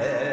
head.